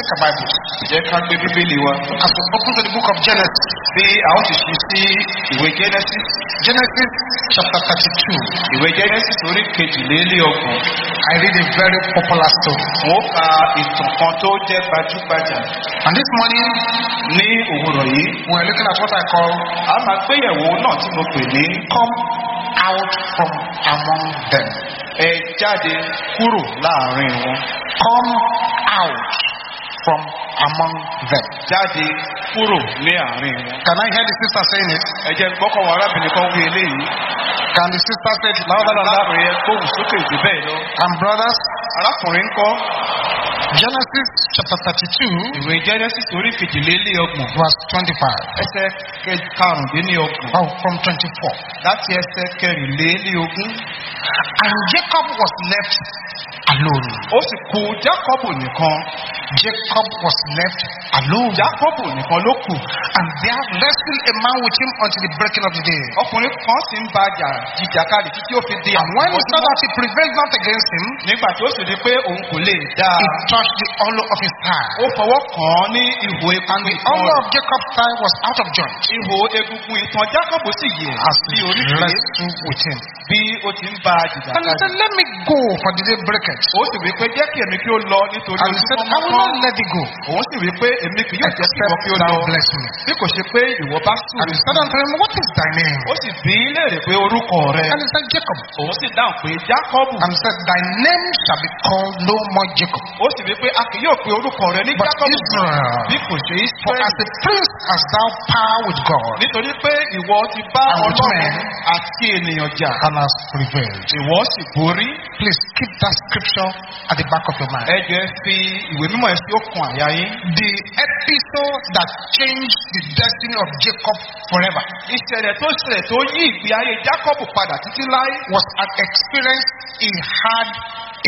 take a Bible. jẹ́ ká gbé bíbélì wa. As we open to the book of Genesis, bí ó sì ṣí sí ìwé genesis Genesis chapter 32, ìwé genesis orí kejìlélọ́gbọ̀n. I read a very popular story. mo ka ìtàn kan tó jẹ́ gbajúgbajà And this morning, ní òwúrọ̀ yìí. we are looking at what I call a máa gbéyẹ̀wò náà tí mo pè ní come out from among them. ẹ jáde kúrò láàárín wọn. Come out from among them. jáde kúrò ní àárín wọn. Can I hear the sister saying it? ẹ jẹ́ gbọ́kàn wọn arábìnrin kan wí eléyìí. Can the sister say it louder than that? arákùnrin yẹn gbóhùn sókè jù bẹ́ẹ̀ lọ. And brothers, arákùnrin kọ́ Genesis chapter 32, ìwé genesis orí kejìlélọ́gbọ̀n verse 25. ẹsẹ̀ karùndínlọ́gbọ̀n Oh, from 24. láti ẹsẹ̀ kẹrìnlélógún. And Jacob was left alone. ó sì jákọ́bù nìkan. Jacob was left alone. jákọ́bù nìkan ló kù. And there wrestled a man with him until the breaking of the day. ọkùnrin kan sì ń bá jà jìjàkadì títí ó fi di And when he saw that he prevailed not against him, nígbà tí ó sì rí pé òun kò lè dá he touched the hollow of his thigh. ó fọwọ́ kàn án ní ihò the hollow of Jacob's thigh was out of joint ihò egungun itan jákọ́bù sì yẹ̀ as he wrestled with him. bí ó ti ń bá And he said, Let me go for the day breaketh. ó sì wí pé jẹ́ kí èmi kí ó lọ nítorí And he said, I will not let thee go òun sì wí pé èmi kì yóò jẹ́ kí ìwọ kí ó lọ bí kò ṣe pé ìwọ bá sùn. And he said unto him, What is thy name? ó sì bí léèrè pé orúkọ rẹ. And he said, Jacob. òun sì dáhùn pé jákọ́bù. And he said, Thy name shall be called no more Jacob, ó sì pé a kì yóò pe orúkọ rẹ ní Israel. bí kò ṣe For as a prince hast thou power with God, nítorí pé ìwọ ti bá ọlọ́run àti ènìyàn jà. and hast prevailed. ìwọ sì borí. Please keep that scripture at the back of your mind. ẹ jẹ́ fi ìwé mímọ́ ẹ sí òkun àyà yín. The episode that changed the destiny of Jacob forever ìṣẹ̀lẹ̀ tó ṣẹlẹ̀ tó yí ìgbé ayé jákọ́bù padà títí láé. was an experience he had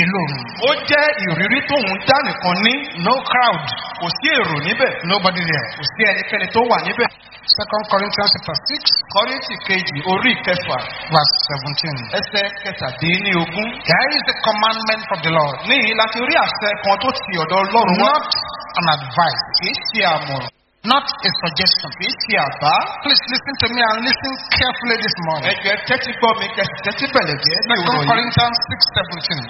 alone. ó jẹ́ ìrírí tóun dá nìkan ní. No crowd, kò sí èrò níbẹ̀. nobody there. kò sí ẹnikẹ́ni tó wà níbẹ̀. Second Corinthians chapter 6, kọ́rìntì kejì orí ìkẹfà verse 17. ẹsẹ̀ kẹtàdínlógún. There is a commandment from the Lord, níyì láti rí àṣẹ kan tó ti ọ̀dọ̀ ọlọ́run wá. not an advice, kì í ṣe àmọ̀ràn not a suggestion. Please listen to me and listen carefully this morning. 2 Corinthians 6 17.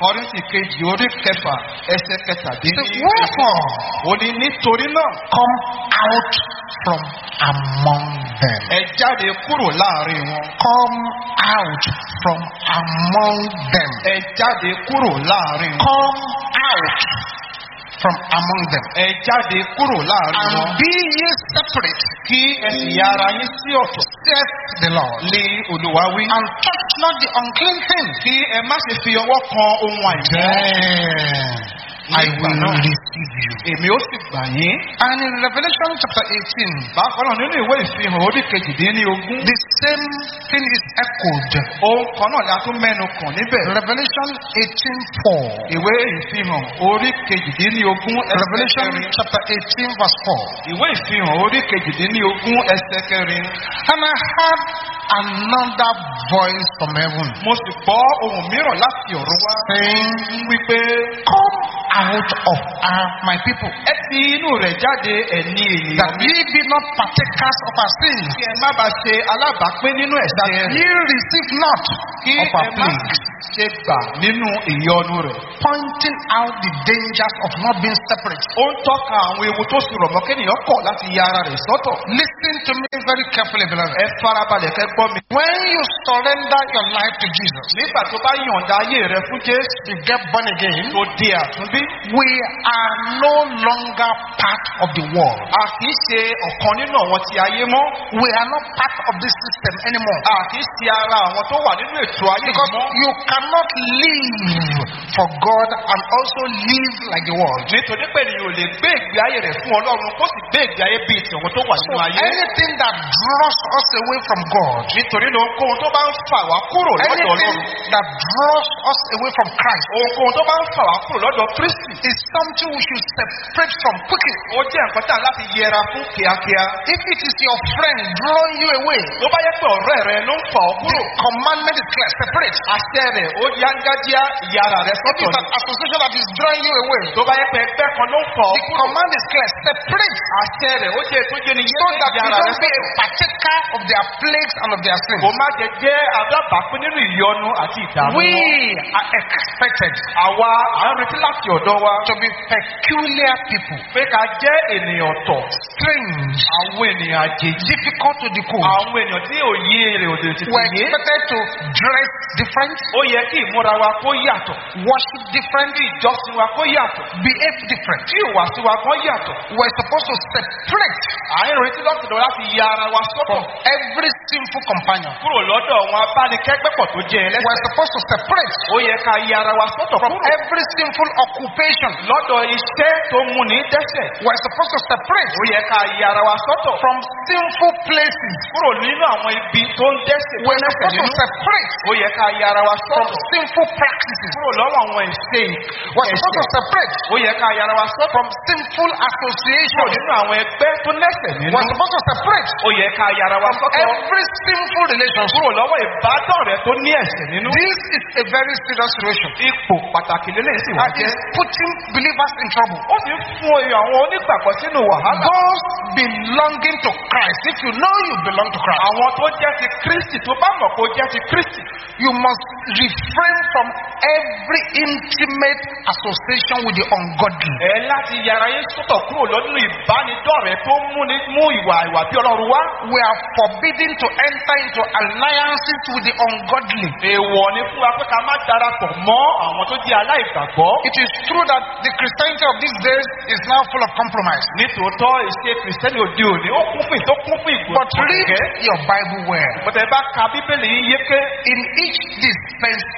Wherefore, come out from among them. Come out from among them. Come out from among them. ẹ jáde kúrò láàárín wọn. And be ye separate, kí ẹ sì ya ara yín sí ọ̀tọ̀. saith the Lord. lé olúwa wí. And touch not the unclean thing. kí ẹ má ṣe fi ọwọ́ kan ohun àìmọ́. Then I will náà, receive you. èmi ó sì gbà yín. And in Revelation chapter 18, bákan náà nínú ìwé ìfihàn orí kejìdínlógún. the same thing is echoed. ohun kan náà la tún mẹ́nu kàn níbẹ̀. Revelation 18 4. ìwé ìfihàn orí kejìdínlógún ẹsẹ̀ Revelation kẹrin. chapter 18, verse 4. ìwé ìfihàn orí kejìdínlógún ẹsẹ̀ kẹrin. And I heard another voice from heaven mo sì gbọ́ ohun mìíràn láti ọ̀run wá. saying, wípé Come out of her, my people, ẹ ti inú rẹ̀ jáde ẹ̀ní that ènìyàn mi. ye be not partakers of our sins, kí ẹ má bàa ṣe alábàápín nínú that ẹ̀ṣẹ̀ ye rẹ̀. receive not of má plagues, ṣe gbà nínú ìyọnu rẹ̀. pointing out the dangers of not being separate. ó ń tọ́ka àwọn ewu tó sì rọ̀ mọ́ kéèyàn kọ̀ láti ya ara rẹ̀ sọ́tọ̀. Listen to me very carefully, beloved. ẹ farabalẹ̀ kẹ́ gbọ́ mi. When you surrender your life to Jesus, nígbà tó bá yọ̀ǹda ayé rẹ fún jésù you get born again, tó di àtúnbí. we are no longer part of the world. a kì í ṣe ọ̀kan nínú àwọn ti ayé mọ́. We are not part of this system anymore. a kì í ṣe ara àwọn tó wà nínú ètò ayé yìí Because mọ́. you cannot live for God and also live like the world. nítorí pé ènìyàn ò lè gbé ìgbé ayé rẹ̀ fún ọlọ́run kó sì gbé ìgbé ayé bíi ti tó wà nínú ayé. anything that draws us away from God, nítorí náà ohunkóhun tó bá ń fà wá kúrò lọ́dọ̀ anything ọlọ́run. that draws us away from Christ, ohunkóhun tó bá ń fà wá kúrò lọ́dọ̀ kristi. is something we should separate from quickly. ó jẹ́ nǹkan tá a láti yẹra fún kíákíá. If it is your friend drawing you away, tó bá yẹ pé ọ̀rẹ́ rẹ ló ń fà ọ́ the kúrò. commandment is clear separate. àṣẹ rẹ̀ ó yángájíá ìyá ara rẹ sọ́tọ̀ ni. an association that is drawing you away, tó bá yẹ pé ẹgbẹ́ kan ló ń fọ̀ the command is clear. Separate àṣẹ rẹ̀ ó jẹ́ tó jẹ́ ni yé so that you don't be a partaker of their plagues and of their kò sins. má jẹ jẹ́ adábàápín nínú ìyọnu àti ìdààmú. We are expected àwa à ń retí láti ọ̀dọ̀ wa to be peculiar people, pé ká jẹ́ ènìyàn tọ̀. strange, àwọn ènìyàn àjèjì. difficult to decode. àwọn ènìyàn tí òye rẹ̀ òde ti We're ti yé. expected to dress different, ó yẹ kí ìmúra wa kó yàtọ̀. worship different, kí ìjọsìn wa kó yàtọ̀. behave different. kí ìwàsí wa kó yàtọ̀. We're supposed to separate à ń retí lọ́sọ̀dọ̀ láti ya ara wa sọ́tọ̀. from every sinful companion. kúrò lọ́dọ̀ àwọn abánikẹ́gbẹ́pọ̀ tó jẹ́ ẹlẹ́sẹ̀. We're supposed to separate ó yẹ ká ya ara wa sọ́tọ̀ from every sinful occupation. lọ́dọ̀ iṣẹ́ tó múni dẹ́sẹ̀. We're supposed to separate ó yẹ ká ya ara wa sọ́tọ̀. from sinful places. kúrò nínú àwọn ibi tó ń dẹ́sẹ̀ We're lẹ́sẹ̀ supposed to separate ó yẹ ká ya ara wa sọ́tọ̀. Sinful practices. kúrò lọ́wọ́ àwọn We're supposed to ẹ̀ṣẹ̀. separate ó yẹ ká ya ara wa sọ́tọ̀. from sinful kúrò associations. nínú àwọn ẹgbẹ́ tó lẹ́sẹ̀ nínú. We're supposed to separate ó yẹ ká ya ara wa sọ́tọ̀. every sinful relationship. kúrò lọ́wọ́ ìbádọ́ rẹ̀ tó ní ẹ̀ṣẹ̀ nínú. This is a very serious situation. ipò pàtàkì lélẹ̀ sì wá jẹ́. it's putting believers in trouble. ó ń fún oyè àwọn onígbàgbọ́ sínú wàhálà. Those belonging to Christ, if you know you belong to Christ, àwọn tó jẹ́ ti kristi tó bá mọ̀ kó jẹ́ ti kristi. you must refrain from every intimate association with the ungodly. ẹ láti yàrá yín sọ́tọ̀ kúrò lọ́dún ìbánidọ́rẹ̀ẹ́ tó múni mú ìwà ìwà bí ọlọ́run wá. We are forbidden to enter into alliances with the ungodly. èèwọ̀ ni fún wa pé ká má darapọ̀ mọ́ àwọn tó jẹ́ aláìgbàgbọ́. It is true that the Christianity of these days is now full of compromise. nítòótọ́ ìṣe kìrìsìtẹ́nì òde òní ó kún fún ìtó kún fún ìgbò. But read your Bible well. bọ́tẹ̀ bá ka bíbélì yín yéké In each dispensation,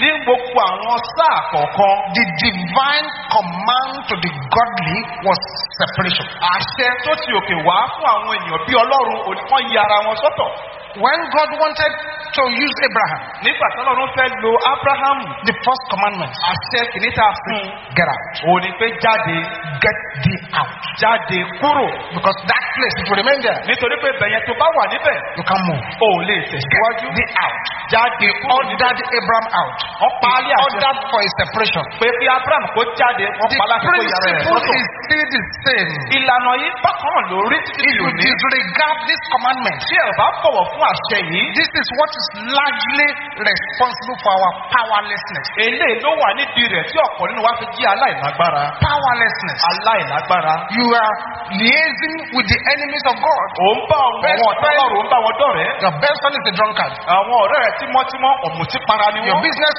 ní gbogbo àwọn sáà kọ̀ọ̀kan. the divine command to the godly was separation. àṣẹ tó ti òkè wá fún àwọn ènìyàn bí ọlọ́run òní kan yí ara wọn sọ́tọ̀. When God wanted to use Abraham, nígbà tí ọlọ́run fẹ́ lo abrahamu the first commandment, àṣẹ kìíní tá a fún un get out. òní pé jáde Get thee out. jáde kúrò Because that place, if you remain there, nítorí pé bẹ̀yẹn tó bá wà níbẹ̀ you can't move. ò lè tẹ̀síwájú Get thee out. jáde kúrò Ordered Abraham out. wọ́n pa á lé àṣẹ Ordered for a separation. pé abraham kó jáde wọ́n The pa á láti kó yàrá rẹ̀ principle is still the same. ìlànà yìí bákan lórí If you disregard this commandment, tí ẹ bá bọ̀wọ̀ fún àṣẹ yìí this is what is largely responsible for our powerlessness. eléyìí ló wà nídìí rẹ̀ tí ọ̀pọ̀ nínú wa fi jí aláìlágbára Powerlessness. aláìlágbára You are liaising with the enemies of God. ò ń bá àwọn ọ̀tá ò ń bá wọn dọ̀rẹ́ Your best friend is a drunkard. àwọn ọ̀rẹ́ rẹ̀ tímọ́tímọ́ ọ̀mùtípara ni Your wọ́n business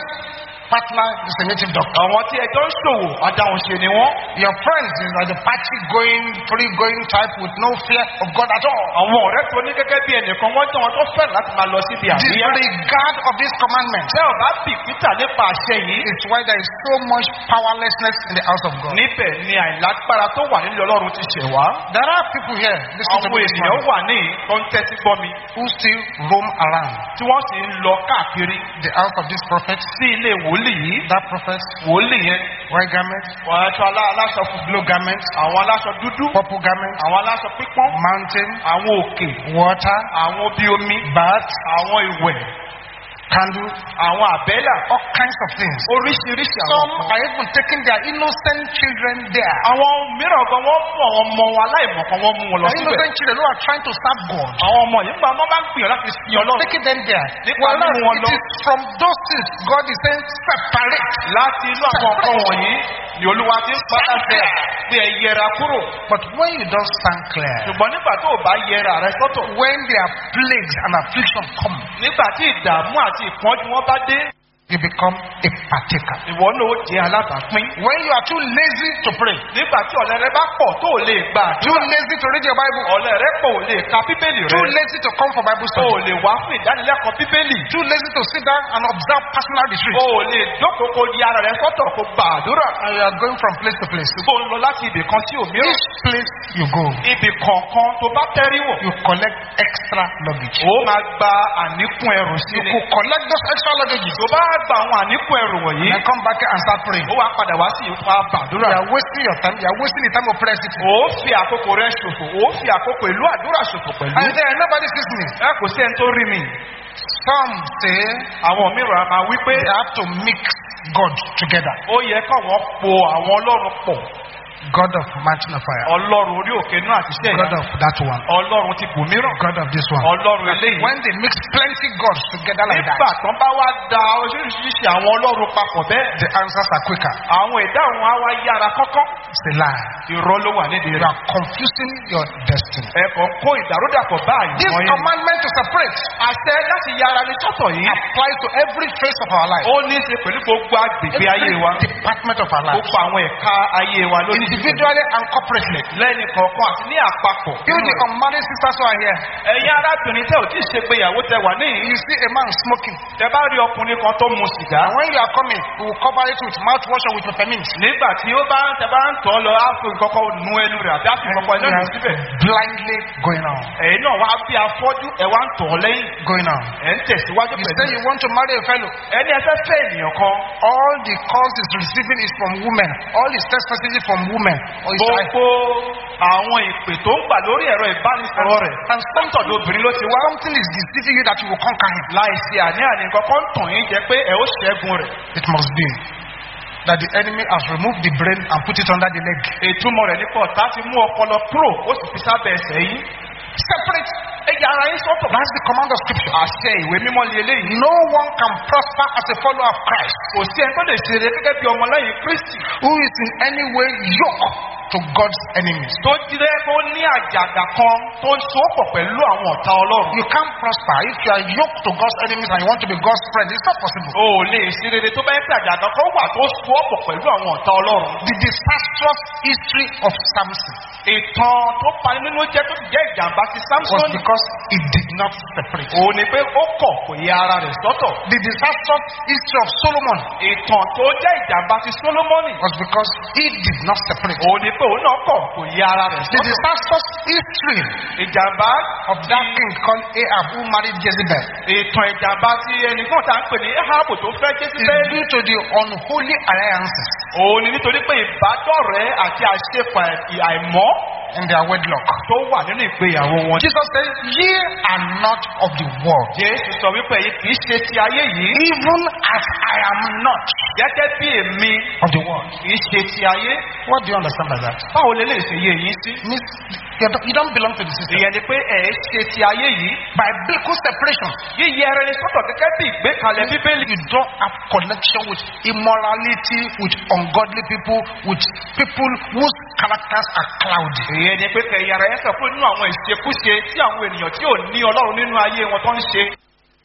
partner is a native doctor. àwọn tí ẹjọ́ ń ṣòwò adáhunṣe ni wọ́n. Your friends is like the party going, free going type with no fear of God at all. àwọn ọ̀rẹ́ tó ní gẹ́gẹ́ bí ẹnìkan wọ́n jẹ́ wọn tó fẹ́ràn láti máa lọ síbi àríyá. Disregard of this commandment. tẹ́ ọ̀ bá bìkítà nípa àṣẹ yìí It's why there is so much powerlessness in the house of God. níbẹ̀ ni àìlágbára tó wà nílé ọlọ́run ti ṣẹ̀ wá. There are people here, àwọn ènìyàn wà ní tẹ́tí gbọ́ mi. Who still roam around. Tí wọ́n sì ń lọ káàkiri. The house of this prophet, sí ilé wòlíì yìí. That prophet, wòlíì yẹn. White garment, wọ́n aṣọ alá- aláṣọ funfun blue garment, àwọn aláṣọ dúdú. Purple garment, àwọn aláṣọ pípọ́n. Mountain, àwọn òkè. Water, àwọn bí omi. Bath, àwọn ìwẹ̀ candle, àwọn àbẹ́là all kinds of things. oríṣiríṣi àwọn Some are even taking their innocent children there. àwọn mìíràn gan wọ́n fún àwọn ọmọ wọn aláìmọ̀kan wọ́n mú wọn lọ The síbẹ̀ innocent children who are trying to serve God. àwọn ọmọ yìí nígbà wọn bá ń gbìyànjú láti sin ọlọ́run Taking them there. Nípa mímú wọn lọ. is from those things God is saying separate. láti inú àwọn nǹkan wọ̀nyí ni olúwa ti ń padà fẹ́ bí ẹ yẹra kúrò But when you don't stand clear, ṣùgbọ́n nígbà tó o bá yẹra rẹ sọ́tọ̀ when their plagues and affliction come, nígbà tí ìdààmú àti ìpọ́njú wọn bá dé you become a partaker. ìwọ náà ó jẹ́ alábàápín When you are too lazy to pray, nígbà tí ọ̀lẹ́ rẹ bá pọ̀ tó o lè gbà too lazy to read your Bible, ọ̀lẹ́ rẹ pọ̀ lè ka bíbélì too rẹ lazy to come for Bible o study, ò lè wá fún ìdánilẹ́kọ̀ọ́ bíbélì. too lazy to sit down and observe personal retreat, o lè jókòó kó di ara rẹ sọ́tọ̀ kó gba àdúrà. And you are going from place to place. ṣùgbọ́n o ń lọ láti ibì kan sí òmíràn. Each place you go, ibì kọ̀ọ̀kan tó bá tẹ́rí wọ̀ you collect extra luggage. o máa gba àníkún ẹrù sí You ni could collect those extra tó bá gba àwọn àníkún ẹrù wọ̀nyí and come back and start praying. ó wá padà wá sí ipa You bàdúrà are wasting your time. You are wasting the time of prayer sitting. ó fi àkókò rẹ ṣòfò ó fi àkókò ìlú àdúrà ṣòfò pẹ̀lú And there, nobody sees me. ẹ kò sí ẹni tó rí mi Some say àwọn mìíràn máa wí pé they have to mix God together. ó yẹ káwọn po àwọn ọlọ́run pọ̀ God of mountain of fire. ọlọ́run orí òkè náà àti iṣẹ́ God of that one. ọlọ́run ti bù mìíràn God of this one. ọlọ́run eléyìí When they mix plenty gods together like nígbà that, tán bá wá da oríṣiríṣi àwọn ọlọ́run papọ̀ bẹ́ẹ̀ the answers are quicker. àwọn ìdáhùn á wá yára kọ́kọ́ It's a lie. irọ́ ló wà nídìí You rẹ̀ are confusing your destiny. ẹ̀kọ́ ń kó ìdàrúdàpọ̀ báyìí This wọ́n yẹn commandment to separate àṣẹ láti yára ní sọ́tọ̀ yìí applies to every phase of our life, ó ní í ṣe pẹ̀lú gbogbo agbègbè ayé every wa department of our life, gbogbo àwọn ẹ̀ka ayé wa lónìí individually and corporately. lẹ́ni kọ̀ọ̀kan àti ní àpapọ̀ You, the unmarried sisters who are here, ẹ̀yin arábìnrin tẹ́ ò tí ì ṣe gbéyàwó tẹ wà níyìn you see a man smoking, tẹ bá rí ọkùnrin kan tó mu sìgá when you are coming, you will cover it with mouthwash or with peppermint. nígbà tí ó bá tẹ bá ń tọ́ lọ á fi kọ́kọ́ nu ẹnu rẹ̀ àbí á fi kọ́kọ́ ẹnu rẹ̀ síbẹ̀ Blindly going on, ẹ̀yin náà wá bí afọ́jú ẹ̀ wá ń tọ̀ lẹ́yìn going on. ẹ̀ ń tẹ̀síwájú You say pẹ̀lú you want to marry a fellow. ẹni ẹfẹ́ fẹ́ ènìyàn kan All the calls he's receiving is from women. All his text messages from women. Or his gbogbo àwọn ìpè tó ń gbà lórí ẹ̀rọ ìbánisọ̀rọ̀ rẹ̀ and sọ́ńtọ̀dọ̀ obìnrin ló ti wá something is deceiving you that you will conquer him. láìsí àní-àní kankan tàn yín jẹ pé ẹ ó ṣẹ́gun rẹ̀ It must be that the enemy has removed the brain and put it under the leg. ìtumọ̀ rẹ̀ nípa ọ̀tá ti mú ọpọlọ kúrò ó sì fi sábẹ́ ẹsẹ̀ yín Separate. That's the command of scripture. lé eléyìí No one can prosper as a follower of Christ who is in any way yoked to God's enemies. You can't prosper if you are yoked to God's enemies and you want to be God's friend. It's not possible. The disastrous history of Samson was samson because he did not separate. òun ni pé ó kọ̀ kò yẹ ara rẹ̀ sọ́tọ̀. The disastrous history of Solomon ìtàn tó jẹ́ ìjàmbá ti solomoni was because he did not separate. òun ni pé òun náà kọ̀ kò yẹ ara rẹ̀ The sọ́tọ̀. disastrous history ìjàmbá of that king called Ahab who married Jezebel. Ìtàn ìjàmbá ti ẹnìkan tá à ń pè ní ahabu tó fẹ́ is jésìbẹ́ẹ̀lì due to the unholy alliances. Òun ni nítorí pé ìbádọ́rẹ̀ẹ́ àti àṣepọ̀ àìmọ́ in their wedlock. tó wà nínú ìgbéyàwó wọn. Jesus said, Ye are not of the world, jésù sọ wípé èyí kì í ṣe ti ayé yìí even as I am not gẹ́gẹ́ bí èmi of the world. kì í ṣe ti ayé. What do you understand by that? báwo lè lè ṣe yé yín sí. You don't- belong to the system. ìyẹn ni pé ẹ̀ ṣe ti ayé yìí. By biblical separation, yíyẹ ẹrẹ ni sọ́tọ̀ gẹ́gẹ́ bí ìgbékalẹ̀ bíbélì. you don't have connection with immorality, with ungodly people, with people whose characters are cloudy. ìyẹn ni pé kẹ̀yà rẹ̀ sọ pé nínú àwọn ìṣekúṣe tí àwọn ènìyàn tí ò ní ọlọ́run nínú ayé wọn tó ń ṣe.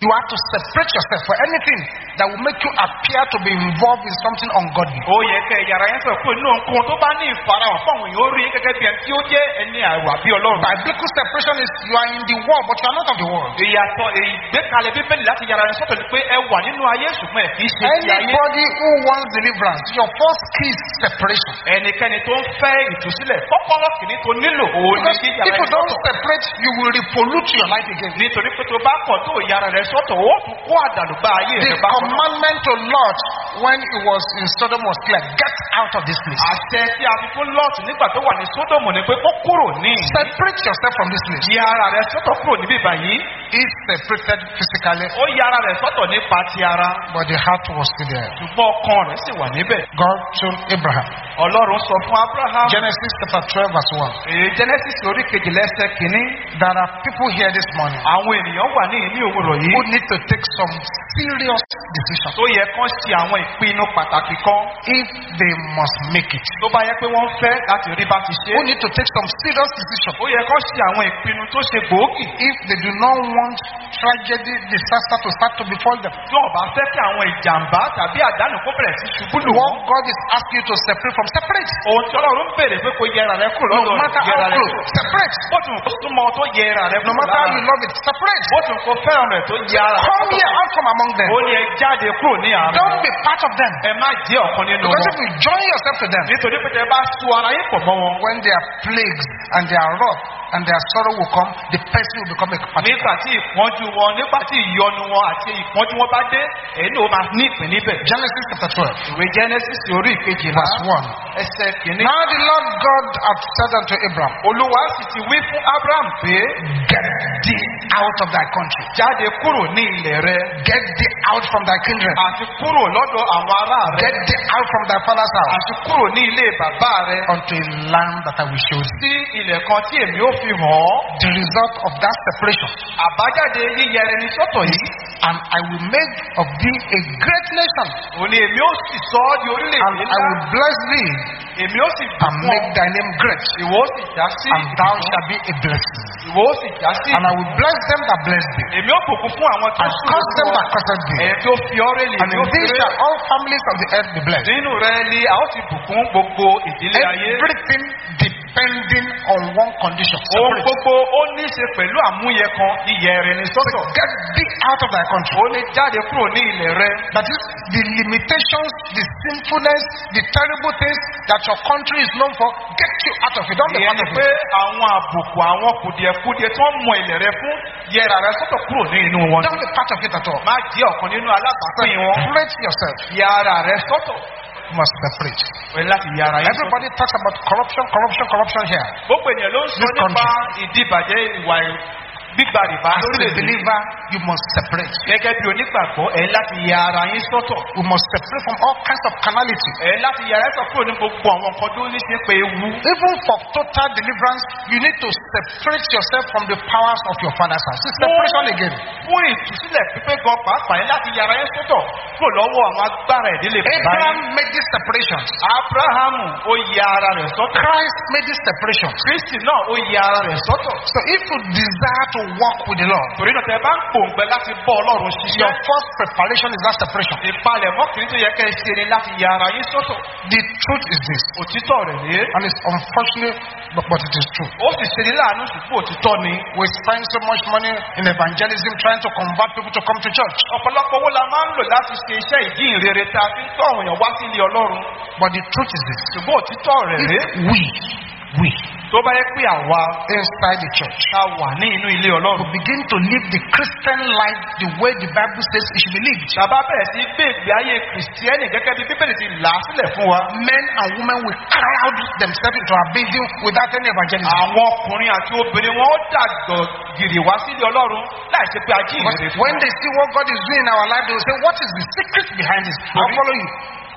You have to separate yourself for anything that will make you appear to be involved in something ungodly. ó yẹ kẹ̀yà rẹ̀ sọ pé nínú nǹkan tó bá ní ìfarahàn fún àwọn èèyàn ó rí gẹ́gẹ́ bí ẹni tí ó jẹ́ ẹni àìwà bí ọlọ́run. Biblical separation is you are in the world, but you are not of the world. ìyàtọ̀ ìgbékalẹ̀ bíbélì láti yàrá ẹni sọ́tọ̀ ni pé ẹ wà nínú ayé ṣùgbọ́n ẹ kì í ṣe ti ayé. Anybody who wants deliverance, your first key is separation. ẹnikẹ́ni tó ń fẹ́ ìtúsílẹ̀ kọ́kọ́rọ́ kìíní tó nílò òun ni Because kí if you don't separate, you will repollute your life again. nítorí pé tó bá kọ̀ tó yàrá rẹ̀ sọ́tọ̀ ó tún kó àdàlù bá ayé The rẹ̀ bá kọ̀. commandment to Lot when he was in Sodom was clear. Get out of this place. àṣẹ tí a fi fún lọ́ọ̀tù nígbà tó wà ní sódòmù ni pé kúrò ní. Separate yourself from this place. yàrá rẹ̀ sọ́tọ̀ kúrò níbí báyìí. He separated physically, ó yàrá rẹ̀ sọ́tọ̀ nípa ti ara but the heart was still there. ṣùgbọ́n ọkàn rẹ̀ sì wà níbẹ̀. God told Abraham, ọlọ́run sọ fún abraham. Genesis chapter 12, verse 1. èyí genesis orí kejìlá ẹsẹ̀ kìíní. There are people here this morning àwọn ènìyàn wà ní ìní òwúrọ̀ yìí. Who need to take some serious decisions tó yẹ kán ṣe àwọn ìpinnu pàtàkì kan. if they must make it. tó bá yẹ pé wọ́n fẹ́ láti rí bá ti ṣe. Who need to take some serious decisions ó yẹ kán ṣe àwọn ìpinnu tó ṣe gbòógì. if they do not want tragedy, disaster to start to befall them. tí bá fẹ́ kí àwọn ìjàmbá tàbí àdánù kó bẹ̀rẹ̀ sí ṣubú lù What. God is asking you to separate from, separate. ohun tí ọlọ́run bèrè pé kò yẹra rẹ kúrò No lọ́dọ̀ matter how yẹra rẹ close, kúrò. separate. bó tún kó súnmọ́ tó yẹra rẹ No kúrò matter how lára you love it, separate. bó tún kó fẹ́ràn rẹ tó Come here out from among them. ó ní ẹ jáde kúrò ní àárín Don't be part of them. ẹ má jẹ́ ọ̀kan nínú Because wọn if you join yourself to them, nítorí pé tẹ bá sú ara yín pọ̀ mọ́ wọn when their plagues and their wrath and their sorrow will come, the person will become a partaker. nígbà tí ìpọ́njú wọn nígbà tí ìyọnu wọn àti ìpọ́njú wọn bá dé èyí ni ó máa ní ìpín níbẹ̀. Genesis chapter 12, ìwé genesis orí ìkejìlá verse 1. ẹsẹ̀ kìíní. Now the Lord God had said unto Abraham, olúwa sì ti wí fún abraham pé Get thee out of thy country. jáde kúrò ní ilẹ̀ rẹ Get thee out from thy kindred. àti kúrò lọ́dọ̀ àwọn ará rẹ Get thee out from thy father's house àti kúrò ní ilé bàbá rẹ unto a land that I will show thee. sí ilẹ̀ kan tí èmi ó fi hàn ọ́ The result of that separation. àbájáde yíyẹ ẹni sọ́tọ̀ yìí And I will make of thee a great nation. ni èmi ó sì sọ ọ́ di And orílẹ̀-èdè I ńlá will bless thee èmi ó sì and bùkún make ọ thy name great. ìwọ ó sì já sí And thou shalt be a blessing. ìwọ ó sì já sí And I will bless them that bless thee. èmi ó bùkún fún àwọn tó And sùn curse them that cursed thee. ẹ̀yẹ tó fi ọ́ rẹ̀ lè And ní in thee shall all families of the earth be blessed. nínú rẹ ni a ó ti bùkún gbogbo ìdílé ayé Everything depending on one condition. ohun gbogbo ó ní ṣe pẹ̀lú àmúyẹ kan yíyẹ rẹ ní sọ́tọ̀ Get thee out of thy country. ó lè jáde kúrò ní ilẹ̀ rẹ That is the limitations, the sinfulness, the terrible things that your country is known for. Get you out of it. Don't be ìyẹn part ni of pé it. àwọn àbùkù àwọn kùdìẹ̀kudiẹ tí wọ́n mọ ilẹ̀ rẹ fún yẹra rẹ sọ́tọ̀ kúrò ní inú wọn Don't be part of it at all. má jẹ́ ọ̀kan nínú alábàápín wọn Separate yourself. yàrá rẹ sọ́tọ̀ must separate. pẹ̀lú láti yàrá yẹn sọ́tọ̀. Everybody talks about corruption, corruption, corruption here. gbogbo ènìyàn ló ń sọ This nípa country. Gbígba rìbá lórílẹ̀-èdè believer, you must separate. gẹ́gẹ́ bí onígbàgbọ́ ẹ̀ láti ya ara yín sọ́tọ̀ We must separate from all kinds of carnality. ẹ̀ láti ya ara yín sọ kúrò ní gbogbo àwọn nǹkan tó ní ṣe pé ewu. Even for total deliverance, you need to separate yourself from the powers of your father's house. It's separation again. fún ìtúsílẹ̀ pípé gan pàápàá ẹ̀ láti ara yín sọ́tọ̀ kúrò lọ́wọ́ àwọn agbára ìdílé Abraham made this separation. abrahamu ó ya ara rẹ̀ sọ́tọ̀. Christ made this separation. kristi náà ó ya ara rẹ̀ sọ́tọ̀. So if you desire to walk with the Lord, torí náà tẹ bá ń pòǹgbẹ láti bọ́ ọlọ́run ṣiṣẹ́. your first preparation is that separation. ìpalẹ̀mọ́ tó yẹ kẹ́ ẹ ṣe ni láti ya ara yín sọ́tọ̀. The truth is this, òtítọ́ rẹ̀ rèé. and it's unfortunate, but, but it is true. ó sì ṣe ní láàánú ṣùgbọ́n òtítọ́ ni. We spend so much money in evangelism trying to convert people to come to church. ọ̀pọ̀lọpọ̀ owó la máa ń lò láti ṣe iṣẹ́ ìdíhìn rere tá a fi ń tọ́ àwọn èèyàn wá sí ilé ọlọ́run. But the truth is this, ṣùgbọ́n òtítọ́ rẹ̀ rèé. if we, we, tó bá yẹ pé àwa inside the church, ta wà ní inú ilé ọlọ́run. begin to live the Christian life the way the Bible says it should be lived. bàbá bẹ̀rẹ̀ sí gbé ìgbé ayé kìrìsìtẹ́nì gẹ́gẹ́ bí bíbélì ti là á sílẹ̀ fún wa. Men and women will crowd themselves into our building without any evangelism. àwọn ọkùnrin àti obìnrin wọn ó dàgbọ̀ gìrì wá sílé ọlọ́run láì ṣe pé ají But ìrere fún when they see what God is doing in our life, they will say, What is the secret behind this? I'll follow you.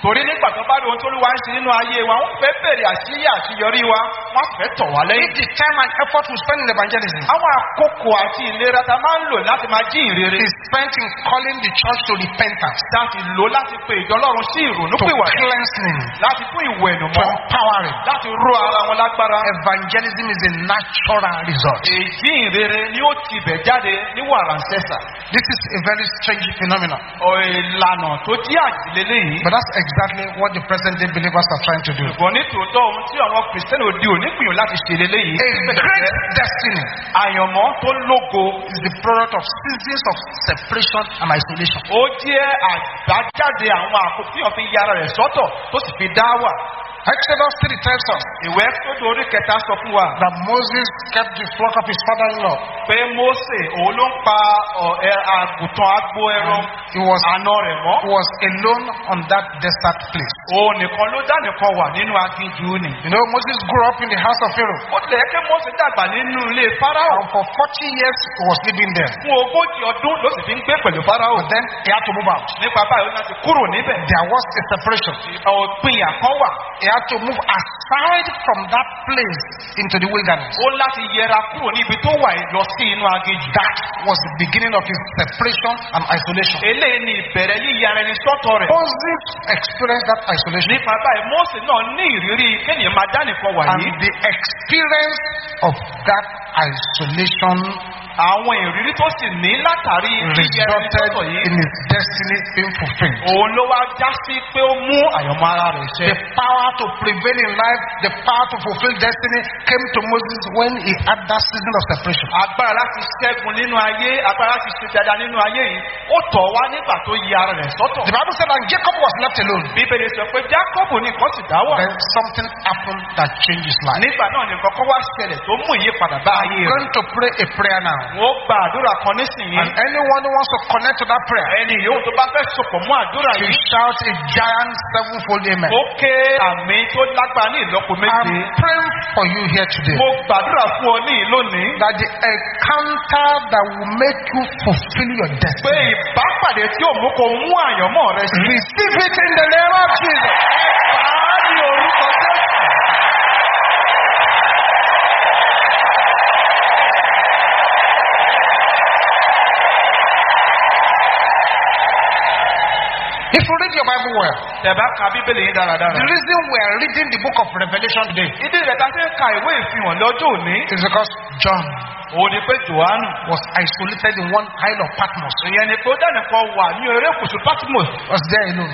Torí nígbà tó bá rí ohun tó ló wá ń ṣe nínú ayé wa wọ́n fẹ́ bèrè àṣírí àṣeyọrí wa wọ́n fẹ́ tọ̀ wá lẹ́yìn. the time and effort we spend in evangelism àwọn àkókò àti ìlera ta máa ń lò láti máa jí ìrere is spent in calling the church to repentance, láti lò láti pe ìjọ ọlọ́run sí to ìrònúpìwà cleansing, láti fún ìwẹ̀ to ẹ̀nùmọ́ empowering. láti ró ara wọn lágbára. Evangelism is a natural result. èyí ìrere ni ó ti bẹ̀ jáde ní wàràǹsẹ̀sà. This is a very strange phenomenon. ọ̀ ìlànà tó jí àjìlélẹ́ yìí. But that's exactly what the present day believers are trying to do. ṣùgbọ́n ní tòótọ́ ohun tí àwọn kìrìsìtẹ́nì òde òní gbìyànjú láti ṣe lélẹ́yìí. A great destiny àyànmọ́ tó lógo is the product of seasons of separation and isolation. ó jẹ́ àgbájáde àwọn àkókò tí wọ́n fi yára rẹ̀ sọ́tọ̀ tó sì fi dá wà. Exodus 3 tells us ìwé tó orí kẹta sọ fún wa that Moses kept the flock of his father-in-law. pé Mósè òun ló ń pa àgùntàn agbo ẹran He was, àna rẹ̀ mọ́. he was alone on that desert place. òun nìkan ló dá nìkan wà nínú aginjù ni. You know, Moses grew up in the house of Pharaoh. ó tilẹ̀ yẹ kí Mósè dàgbà nínú ilé Fáráò. And for 40 years, he was living there. fún ogójì ọdún ló sì fi ń gbé pẹ̀lú. But then he had to move out. nípa báyìí ó láti kúrò níbẹ̀. There was a separation. òpinya kan wà. He had to move aside from that place into the wilderness. ó láti yẹra kúrò níbi tó wà lọ sí inú aginjù. That was the beginning of his separation and isolation. eléyìí ni ìbẹ̀rẹ̀ yíya ẹni sọ́tọ̀ rẹ̀. Moses experienced that isolation. nípa báyìí Mósè náà ní ìrírí kéèyàn máa dá nìkan wà And yìí. the experience of that isolation àwọn ìrírí tó sì ní látàrí yíya ẹni yìí. in his destiny being fulfilled. òun ló wá já sí pé ó mú àyànmọ́ ara rẹ̀ ṣẹ. The power to prevail in life, the power to fulfill destiny came to Moses when he had that season of separation. agbára láti ṣẹ́gun nínú ayé agbára láti ṣe dáadáa nínú ayé yìí ó tọ̀ wá nígbà tó yí ara rẹ̀ sọ́tọ̀. The Bible said, and Jacob was left alone. bíbélì sọ pé ní nǹkan sì dá wà. Then something happened that changed his life. nígbà náà ní nǹkan kan wá ṣẹlẹ̀ tó mú ìyípadà bá ayé I'm rẹ̀. going to pray a prayer now. Wọ́n gba àdúrà kan nísìnyí. And anyone who wants to connect to that prayer, ẹni yòówù tó bá fẹ́ sopọ̀ mọ́ àdúrà yìí. shout a giant sevenfold amen. ó ké àmì tó lágbára ní ìlọ́po I'm méje. praying for you here today. mo gbàdúrà fún ọ ní lónìí. That the encounter that will make you fulfill your pé destiny. ìbápàdé tí ò mú kó mú àyànmọ́ rẹ sí. Receive it in the name of Jesus Jésù. If you read your Bible well, the reason we are reading the book of Revelation today is because John was isolated in one isle of Patmos. Was there alone.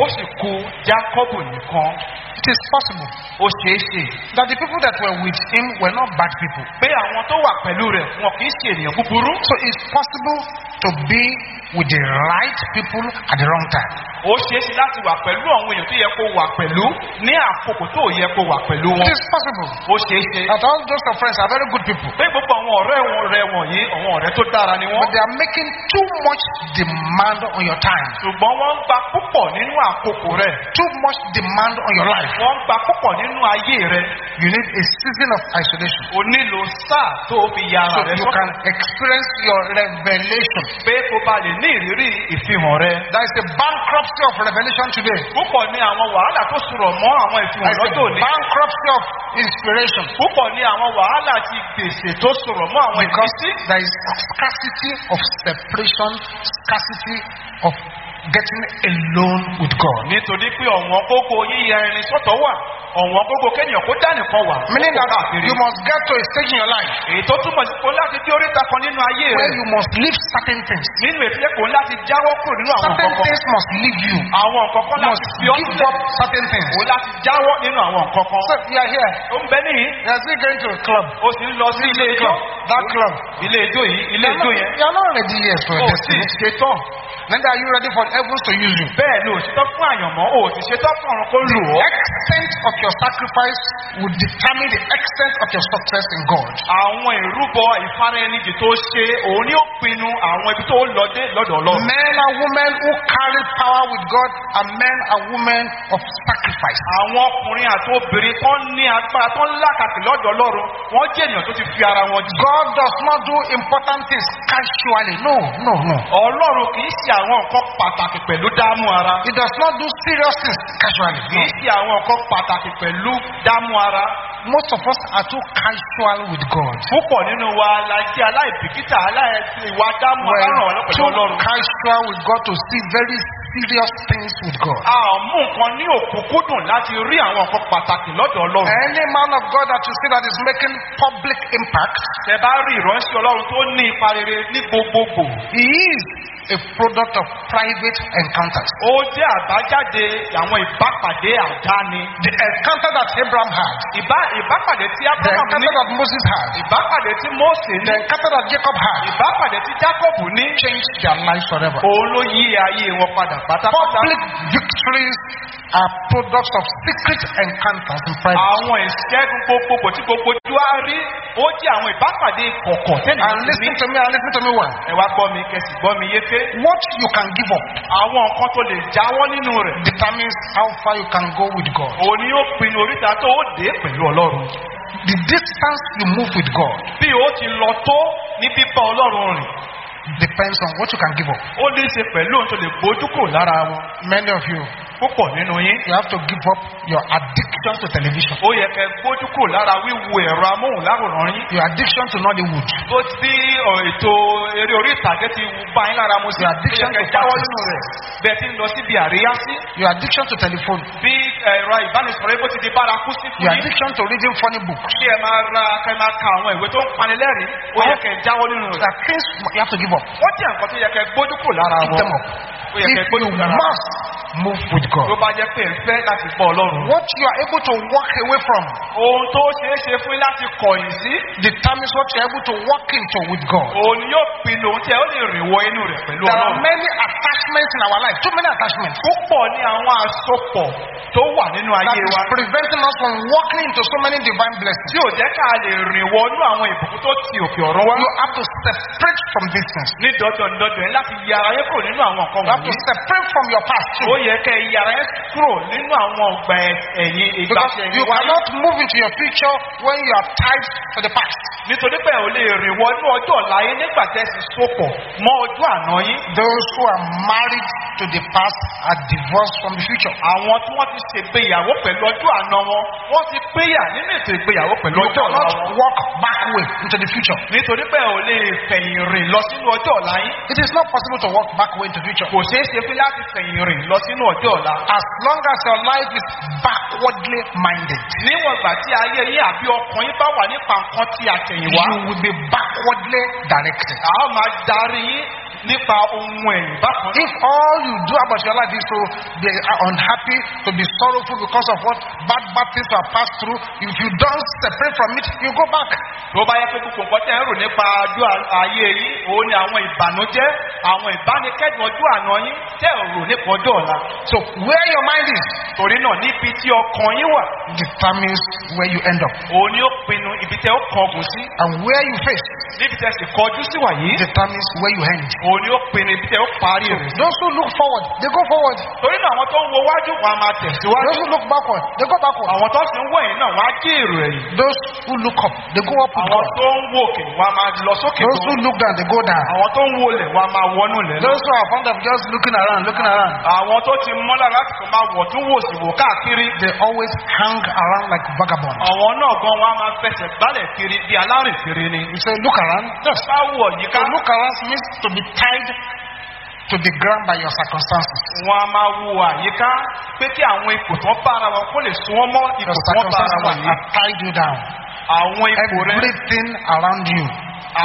Ó sì Jákọ́bù nìkan. It is possible Ó ṣeé ṣe that the people that were with him were not bad people. pé àwọn tó wà pẹ̀lú rẹ̀ wọn kì í ṣe ènìyàn búburú. So it's possible to be with the right people at the wrong time. Ó ṣeé ṣe láti wà pẹ̀lú àwọn èèyàn tó yẹ kó wà pẹ̀lú ní àkókò tó yẹ kó wà pẹ̀lú wọn. is possible Ó ṣeé ṣe. that all those your friends are very good people, Pé gbogbo àwọn ọ̀rẹ́ wọn rẹ wọ̀nyí àwọn ọ̀rẹ́ tó dára ni but they are making too much demand on your time, Ṣùgbọ́n wọ́n ń gba púpọ̀ nínú àkókò rẹ̀. too much demand on your life. Wọ́n ń gba púpọ̀ nínú ayé rẹ̀. You need a season of isolation O nílò sáà tó o fi ya so ara rẹ̀ you sọ́kàn. can experience your revelation. Pé kó ba lè ní ìrírí ìfihàn rẹ̀. There is a bankruptcy of revelation today. Púpọ̀ ni àwọn wàhálà tó sùrọ̀ mọ́ àwọn ìfihàn There is lọ́jọ́ a òní. bankruptcy of inspiration Púpọ̀ ni àwọn wàhálà ti gbèsè tó sùrọ̀ mọ́ àwọn because ìfisí. there is scarcity of separation, scarcity of getting alone with God. Nítorí pé ọ̀wọ́n gógó yíya irin sọ́tọ̀ wà. Ọ̀wọ́n gógó kéèyàn kó dánìkan wà. Meaning that káàkiri. you must get to a stage in your life tó túmọ̀ sí pé o láti dé oríta kan nínú ayé where rẹ̀. you must leave certain things. Nínú ètò kò láti jáwọ́ kúrò nínú àwọn Certain nǹkan kan. things must leave you. Àwọn nǹkan kan láti must fi ọ́ give sílẹ̀. up certain things. O láti jáwọ́ nínú àwọn nǹkan kan. So you are here. Ó ń bẹ níyì. You are still going to a club. O sì ń lọ sí ilé ijó. That club. Ilé ijó yìí, ilé ijó yẹn. you are not ready yet for O your sì destiny. ṣetán. Neither are you ready for heavens to use you. Bẹ́ẹ̀ ni òṣìṣẹ́ fún àyànmọ́, sì ṣetán fún ọ̀run kó The ọ́. extent of your sacrifice will determine the extent of your success in God. Àwọn ìrúbọ ìfaraẹnijì tó ṣe, òun ni ó pinnu àwọn ibi tó lọ dé lọ́dọ̀ Ọlọ́run. Men and women who carry power with God are men and women of sacrifice. Àwọn ọkùnrin àti obìnrin tó ní agbára tó ń lákàtì lọ́dọ̀ Ọlọ́run, wọ́n jẹ́ ènìyàn tó ti fi ara wọn jì. God does not do important things casually. No, no, no. Ọlọ́run kì í ṣe àwọn nǹkan pàtàkì pẹ̀lú dámú ara. He does not do serious things casually. Kì í ṣe àwọn nǹkan pàtàkì pẹ̀lú dámú ara. Most of us are too casual with God. Púpọ̀ nínú wa la jẹ́ aláìbìkítà aláìsí ìwà ràn wá We're pẹ̀lú Ọlọ́run. casual with God to see very serious things with God. A mú nǹkan ní òkúnkúndùn láti rí àwọn nǹkan pàtàkì lọ́dọ̀ Ọlọ́run. Any man of God that you see that is making public impact, Tẹ bá rí ìránṣẹ́ Ọlọ́run tó ní ipa rere ní gbogbogbò. he is a product of private encounters. Ó jẹ́ àbájáde àwọn ìbápàdé àdáni. The encounter that Abraham had, Ìbá ìbápàdé tí the Abraham ní. encounter that Moses had, Ìbápàdé tí the ní. encounter that Jacob had, Ìbápàdé tí Jákọ́bù ní. changed their lives forever. Òun ló yí ayé wọn padà pátápátá. Public victories are products of secret encounters in private. Àwọn ìṣẹ́gun gbogbogbò tí gbogbo á rí, ó jẹ́ àwọn ìbápàdé kọ̀ọ̀kan tẹ́lẹ̀ And listen to me and listen to me well. Ẹ wá gbọ́ mi kẹsì gbọ́ mi yéké. What you can give up Àwọn nǹkan tó lè jáwọ́ nínú rẹ̀. determines how far you can go with God. Ni ó pinnu oríta tó ó dé pẹ̀lú Ọlọ́run. The distance you move with God Bí ó ti lọ tó ní bíbá Ọlọ́run rìn, depends on what you can give up. ó í ṣe pẹ̀lú ohun tó lè gbójú kò lára wọn. Many of you, púpọ̀ nínú yín. You have to give up your addiction to television, ó yẹ kẹ́ gbójú kúrò lára wíwo ẹ̀rọ amóhùnláwòrán yín. your addiction to Nollywood, tó ti ètò eré orí ìtàgé ti bá yín lára mu sí. Your addiction to parties. bẹ́ẹ̀ ti ń lọ síbi àríyá sí. your addiction to telephone, bí ẹ̀rọ ìbánisọ̀rọ̀ bó ti di bárakú sí fún your addiction to reading funny books. kí ẹ máa ra kẹ́ máa ka àwọn ìwé tó ń panilẹ́rìn ó yẹ kẹ́ jáwọ́ nínú There rẹ̀. are things you have to give up. wọ́n jẹ́ nǹkan tó yẹ kẹ́ gbójú kúrò lára Give wọn. them up. ó yẹ kẹ́ gbójú kúrò lára wọn. Move with tó God, bá jẹ́ pé ẹ fẹ́ láti bọ́ ọlọ́run. what you are able to walk away from ohun tó ṣeé ṣe fún láti kọ̀yìn sí. determines what you are able to walk into with God. òun ni yóò pinnu ohun tí ẹ ó lè rìn wọ inú rẹ̀ pẹ̀lú There are ọlọ́run. many attachments in our life, too many attachments. púpọ̀ ní àwọn àsopọ̀ tó wà nínú That ayé is wa preventing us from walking into so many divine blessings. tí ò jẹ́ ká lè rìn wọnú àwọn ìbùkún tó ti òkè ọ̀run wá. You have to separate from these things. ní dọ́dọ̀dọ́dọ̀ yẹn láti yà ara yẹn kúrò nínú àwọn nǹkan You have to wọ̀nyí. separate from your past too. Yẹ kẹ́ yà ara yẹn kúrò nínú àwọn ọgbà ẹ̀yìn Because ìgbàsẹ̀ you cannot move into your future when you are tied to the past. nítorí pé ò lè rìn wọnú ọjọ́ ọ̀la yín nígbà tẹ́ sì sopọ̀ mọ́ ọjọ́ àná yín. Those who are married to the past are divorced from the future. àwọn tí wọ́n ti ṣègbéyàwó pẹ̀lú ọjọ́ àná wọn wọ́n ti péyà nínú ètò ìgbéyàwó pẹ̀lú You ọjọ́ ọ̀la cannot wọn. walk backward into the future. nítorí pé ò lè fẹ̀yìn rìn lọ sínú ọjọ́ ọ̀la yín. It is not possible to walk backward into the future. kò ṣeé ṣe fún láti fẹ̀yìn rìn lọ sínú ọjọ́ ọ̀la. As long as your life is backwardly minded, níwọ̀n ìgbà tí ayé yín àbí ọkàn yín bá wà nípa nǹkan tí a tẹ̀yìn wá. you will be backwardly directed. a ó máa darí yín nípa ohun ẹ̀yìn bákan. If all you do about your life is to be unhappy, to be sorrowful because of what bad, bad things have passed through, if you don't separate from it, you go back. tó bá yẹ pé gbogbo nǹkan tẹ́ ń rò nípa ọjọ́ ayé yín òun ni àwọn ìbànújẹ́ àwọn ìbánikẹ́dùn ọjọ́ àná yín tẹ́ ò rò nípa ọjọ́ ọ̀la. So where your mind is torí náà níbi tí ọkàn yín wà determines where you end up. òun ni ó pinnu ibi tẹ́ ó kọgùn sí And where you face níbi tẹ́ sì kọjú sí wàyí determines where you end. òun ni ó pinnu ibi tẹ́ ó parí rẹ̀. Those who look forward, they go forward. torí náà àwọn tó ń wo wájú wọn a máa tẹ̀síwájú Those who look backward, they go backward. àwọn tó sì ń wọ̀ yín náà wọ́n á gé èrò ẹ̀yìn Those who look up, they go up with àwọn tó ń wo òkè wọn a máa lọ sókè Those who look down, they go down. àwọn tó ń wo lẹ̀ wọn a máa wọnú lẹ̀. Those who are fond of just looking around, looking around, àwọn tó ti mọ́lá láti kò máa wọ̀ tún wò sí wò káàkiri they always hang around like vagabonds. àwọn náà gan wọn a máa fẹsẹ̀ gbálẹ̀ kiri bí alárìn kiri ni. You say, look around. Yes. bá wọ̀ yíká To look around means to be tied to the ground by your circumstances. wọn a máa wo àyíká pé kí àwọn ipò tí wọ́n bá ara wọn kó lè sún wọn mọ́ ipò Your tí wọ́n bá ara wọn circumstances yìí. have tied you down. Àwọn ipò rẹ Everything around you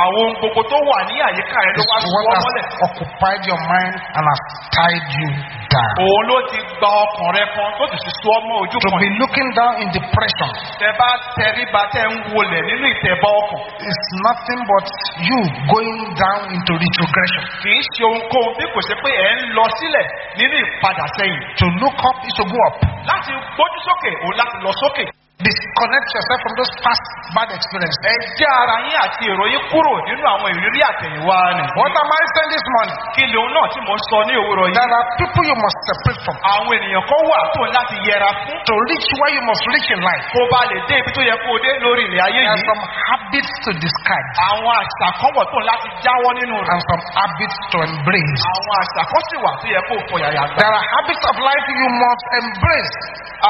àwọn gbogbo tó wà ní àyíká rẹ ló wá what wọn has mọ́lẹ̀. occupied your mind and has tied you down. òun ló ti gba ọkàn rẹ kan tó ti sún ọmọ ojú To kan. be looking down in depression tẹ bá tẹríba tẹ ń wọlẹ̀ nínú ìtẹ̀bọ ọkàn is nothing but you going down into retrogression. kì í ṣe ohunkóhun bí kò ṣe pé ẹ̀ ń lọ sílẹ̀ nínú ìpadà sẹ́yìn. To look up is to go up. láti gbójú sókè òun láti lọ sókè. Disconnect yourself from those past bad experiences. ẹ já ara yín àti èrò yín kúrò nínú àwọn ìrírí àtẹ̀yìnwá ni. What am I saying this morning? kí lòun náà tí mo ń sọ ní òwúrọ̀ yìí. There are people you must separate from. àwọn ènìyàn kan wà tó ń láti yẹra fún. To reach where you must reach in life, kó ba lè dé ibi tó yẹ kó o dé lórí ilẹ̀ ayé there are some habits to discard àwọn àṣà kan wọ̀ tó ń láti jáwọ́ nínú rẹ̀. and some habits to embrace. àwọn àṣà kan sì wà tó yẹ kó fọyàyà gbà. There are habits of life you must embrace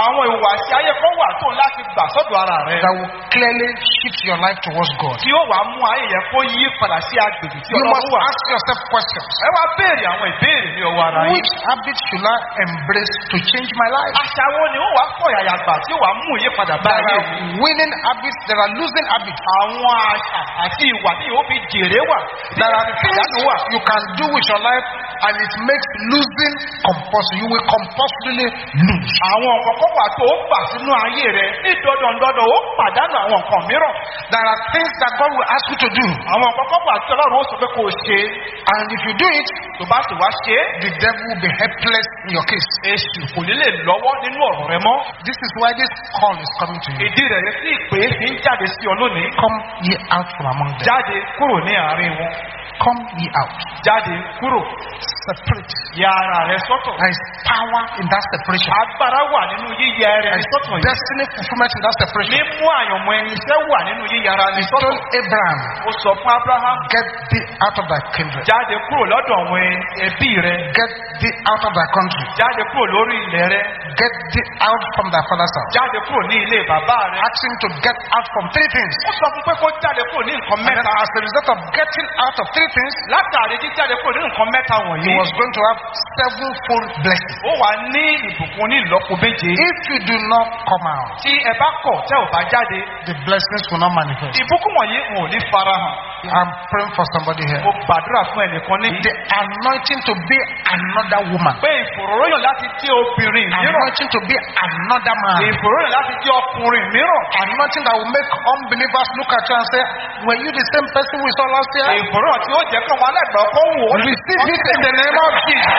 àwọn ìhùwàsí ayé kan wà tó ń láti gbà sọ́dọ̀ ara rẹ̀. that will clearly shift your life towards God. tí ó wàá mú ayé yẹn kó yí padà sí agbègbè tí You must ọlọ́run wà. ask yourself questions. ẹ wá béèrè àwọn ìbéèrè ní ọwọ́ ara yín. Which habits should I embrace to change my life? àṣà wo ni ó wàá fọyàyà gbà tí ó wàá mú ìyípadà bá There ayé are mi. winning habits, there are losing habits. àwọn àṣà àti ìwà tí yóò fi jèrè wà. There are things you can do with your life and it makes losing compulsory. You will compulsorily lose. àwọn kan wà tó gbà sínú ayé rẹ ní dandandandan ó pàdánù àwọn nǹkan mìíràn. There are things that God will ask you to do. àwọn nǹkan kan wà tí ọlọ́run ó sọ pé kò ṣe And if you do it, tó bá sì wá ṣe the devil will be helpless in your case. èsì kò ní lè lọ́wọ́ nínú ọ̀rọ̀ rẹ mọ́. This is why this call is coming to you. ìdí rẹ̀ sí ìpè fi ń jáde sí ọ lónìí. Come ye out from among them. jáde kúrò ní àárín wọn. Come ye out. jáde kúrò. Separate. Ara rẹ sọ́tọ̀. There is power in that separation. Agbára wà nínú yíyẹ rẹ sọ́tọ̀ yìí. destiny fulfillment in that separation. Mímú àyànmọ́ ẹni iṣẹ́ wà nínú He rẹ sọ́tọ̀. told Abraham, Ó sọ fún Abraham. Get thee out of thy kindred. Jáde kúrò lọ́dọ̀ àwọn ẹbí rẹ. Get thee out of thy country. Jáde kúrò lórí ilẹ̀ rẹ. Get thee out from thy father's house. Jáde kúrò ní ilé bàbá rẹ. Ask him to get out from three things. Ó sọ fún pé kó jáde kúrò ní nǹkan And then mẹ́ta. as a result of getting out of three things, Látàrí jíjáde kúrò ní nǹkan mẹ́ta he wọ̀nyí. was going to have sevenfold blessing. Ó wà ní ìbùkún ní ìlọ́po méje. If you do not come out, Tí ẹ bá kọ̀ tẹ́ ò bá jáde. the blessings will not manifest. Ìbùkún wọ̀nyí wọn ò ní farahàn. I'm praying for somebody here. Mo gbàdúrà fún ẹnìkan ní. The anointing to be another woman. Pé ìfòròyàn láti jẹ́ obìnrin mìíràn. Anointing to be another man. Ìfòròyàn láti jẹ́ ọkùnrin mìíràn. Anointing that will make unbelievers look at you and say, Were you the same person we saw last year? Ìfòròyàn tí ó jẹ́ kí wọn alágbà kó wò ó. Receive it in the name of Jesus.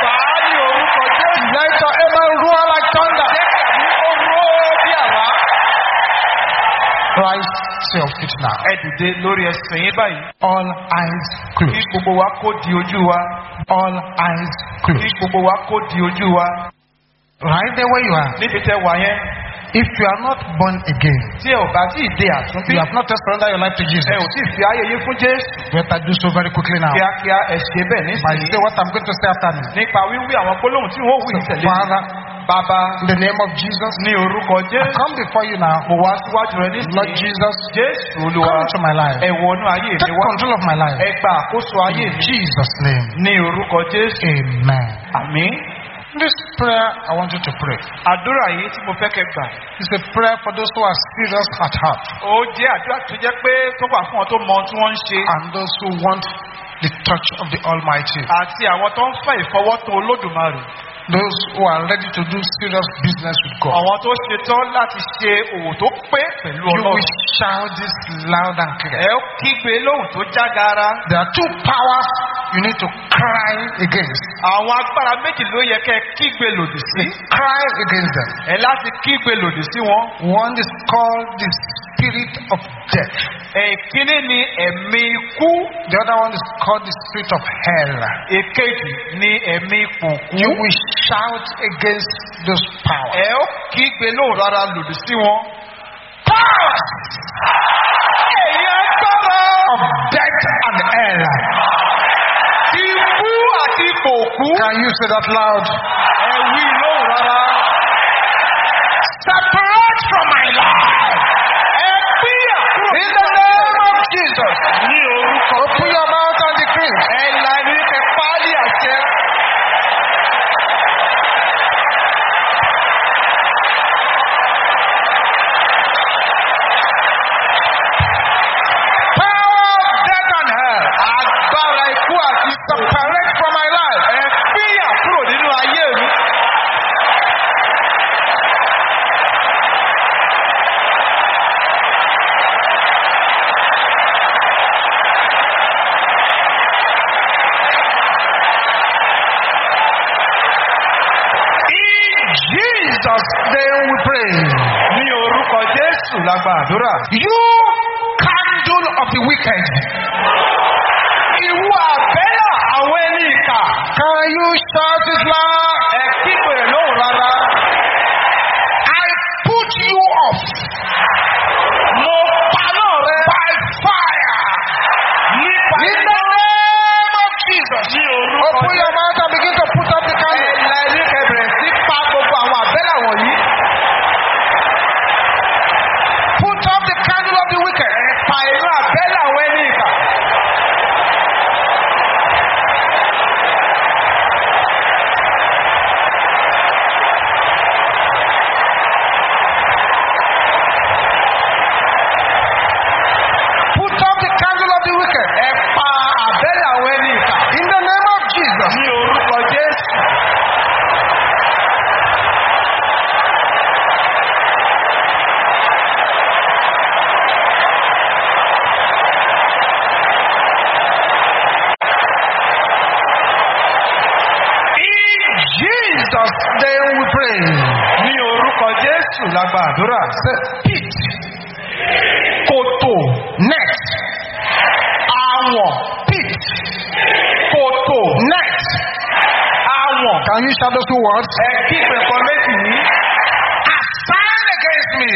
Gbà á ní orúkọ Jésù. Let your amen roar like thunder. Jẹ́ tàbí ó ró bí àwa. Rise to your feet now. Ẹ dìde lórí ẹsẹ̀ yín báyìí. All eyes Kí closed. gbogbo wa kó di ojú wa. All eyes Kí closed. gbogbo wa kó di ojú wa. Right there where you are. Níbi tẹ́ wà yẹn. If you are not born again, you have not surrendered your life to Jesus. fún Jésù. Better do so very quickly now. By nísìnyí. say what I'm going to say after me. Ìtẹ̀lé. Father, Bàbá in the name of Jesus, I come before you now. Lord. Jesus, come into my life. Take control of my life. In. Jesus' name. Jésù. Amen. This prayer I want you to pray. Àdúrà yìí tí mo fẹ́ kẹ́ gbà. It's a prayer for those who are serious at heart Ó jẹ́ àdúrà tó jẹ́ pé tó wà fún ọ tó mọ ohun tí wọ́n ń ṣe. and those who want the touch of the Almighty. Àti àwọn tó ń fẹ́ ìfọwọ́tò Olódùmarè. Those who are ready to do serious business with God. Àwọn tó ṣetán láti ṣe òwò tó pé pẹ̀lú You will Ọlọ́run. shout this loud and clear. Ẹ kígbe lóhùn tó jágara. There are two powers you need to cry against. Àwọn agbára méjì ló yẹ kẹ́ kígbe lòdì sí. Cry against them. Ẹ láti kígbe lòdì sí wọn. One is called the spirit of death. Èkíní ni ẹ̀mí ikú. The other one is called the spirit of hell. Èkejì ni ẹ̀mí kùnkùn. You will shout against those powers. Ẹ ó kígbe lóhùn rárá lòdì sí wọn. Powers Èyí agbára of death and hell. ikú àti kòkú. Can you say that loud? Ẹ wí rárá. Separate In the name of Jesus. Open your mouth and decree. Ẹ la ẹni kẹ páálí àṣẹ. Power of death and hell. Agbára ikú àti Separate from my life. ẹ pínyà kúrò nínú ayé mi. In Jesus' name we pray. Ní orúkọ Àdúrà. You candle of the wicked. Ìwú àbẹ́là àwọn ẹni ìkà. Can you shout it loud? Ẹ lóhùn rárá. I put you off Mo paná rẹ. by fire. Nípa In the name of Jesus. Ní orúkọ àdúrà. Ṣe pit kòtò. Net. Àwọn. Pit kòtò. Net. Àwọn. can you shout those two words. ẹ kí ìpẹ̀kọ́ a sign against me.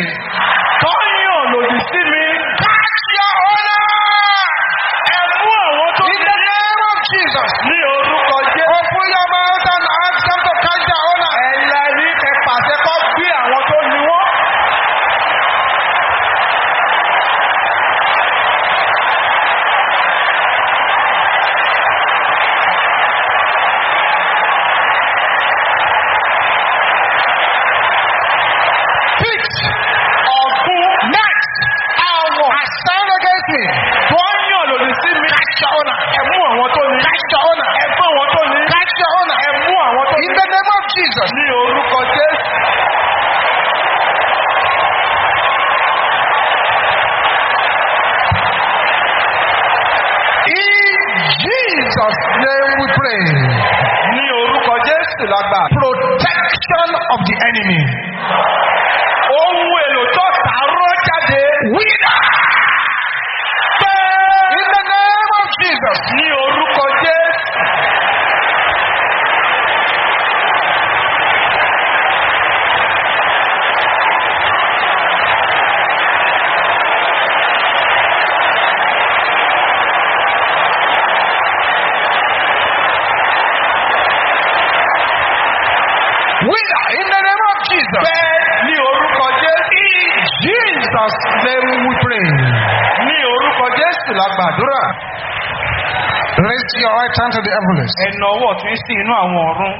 out unto the heavens. ẹ̀nà ọwọ́ tún sí inú àwọn ọ̀run.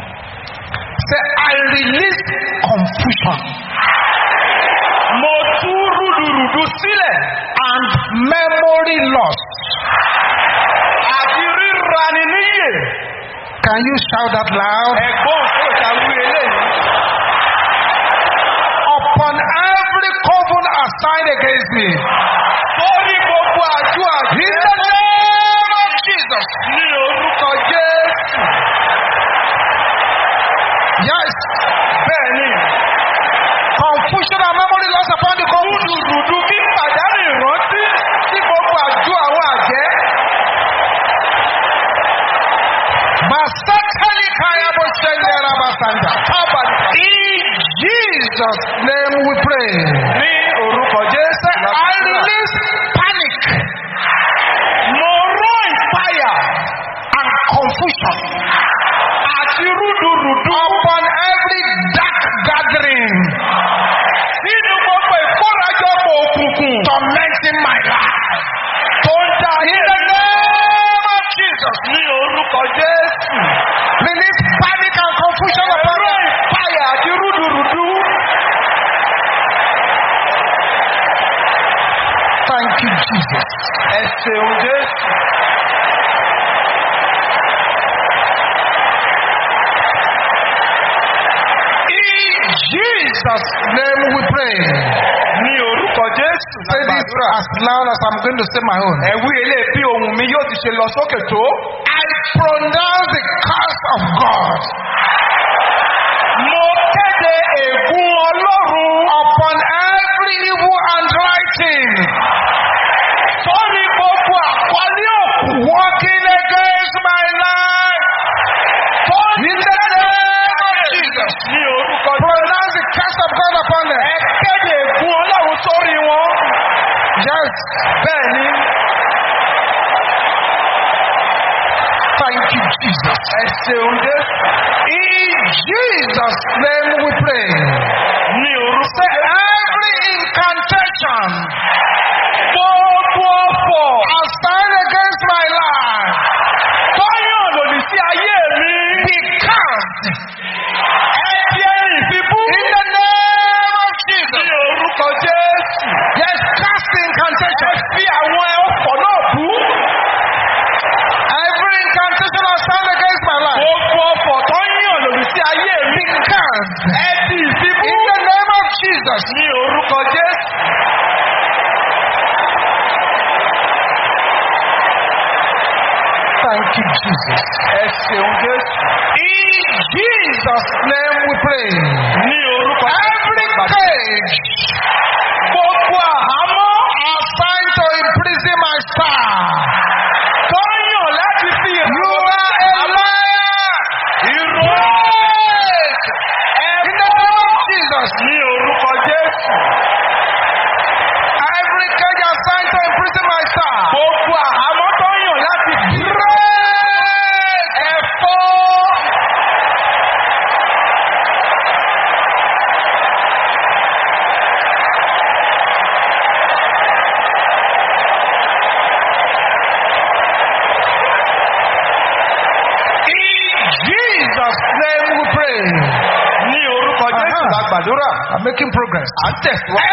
say I release confusion. mo tú rúdurùdu sílẹ̀. and memory loss. àti ríra ni níyè. can you shout that loud? ẹ̀gbọ́n tó ṣàwí eléyìí. upon every covenant assigned against me. torí gbogbo àjọ àjọ. Yes, bẹ́ẹ̀ ni. Confucian memory loss upon the con. Rúdurùdu bí pàdánù ìrántí sí gbogbo àjọ àwọn àjẹ́. Masakali Kayabo Sendera Masanda. In Jesus' name we pray. now as I'm going to say my own. Ẹ̀wí ilé bí ohun mi yóò ti ṣe lọ sókè tó. I pronounce the curse of God. Mo kéde ègún Ọlọ́run. Upon every evil handwriting. Sọ́ni gbogbo àkọlé òkú. Working against my life. In Jesus' name we pray. Junges right?